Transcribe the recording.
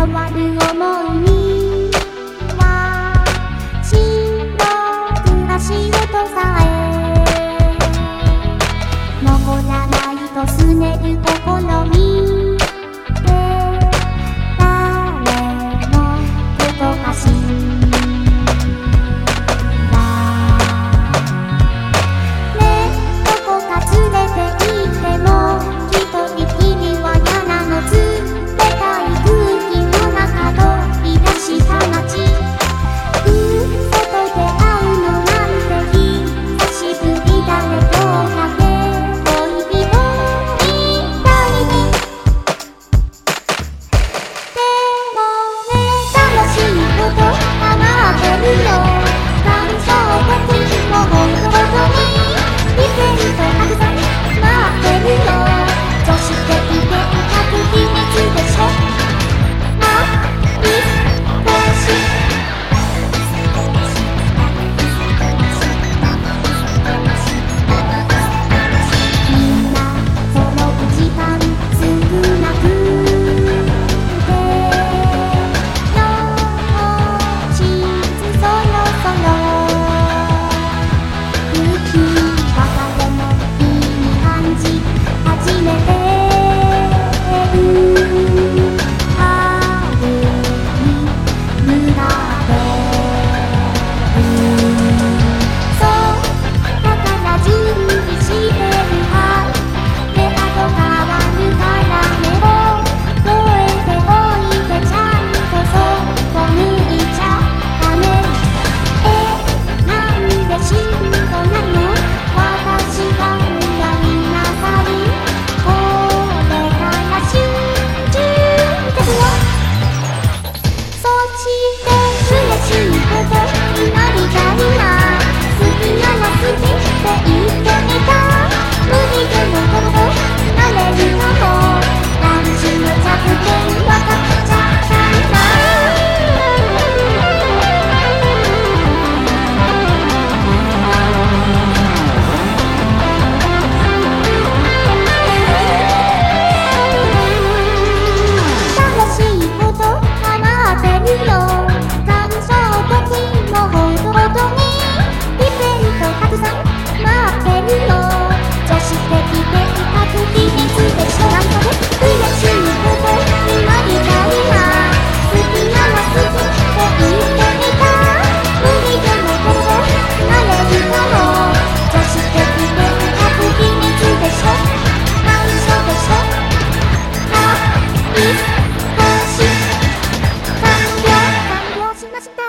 আমার মনে 수고하셨습니다.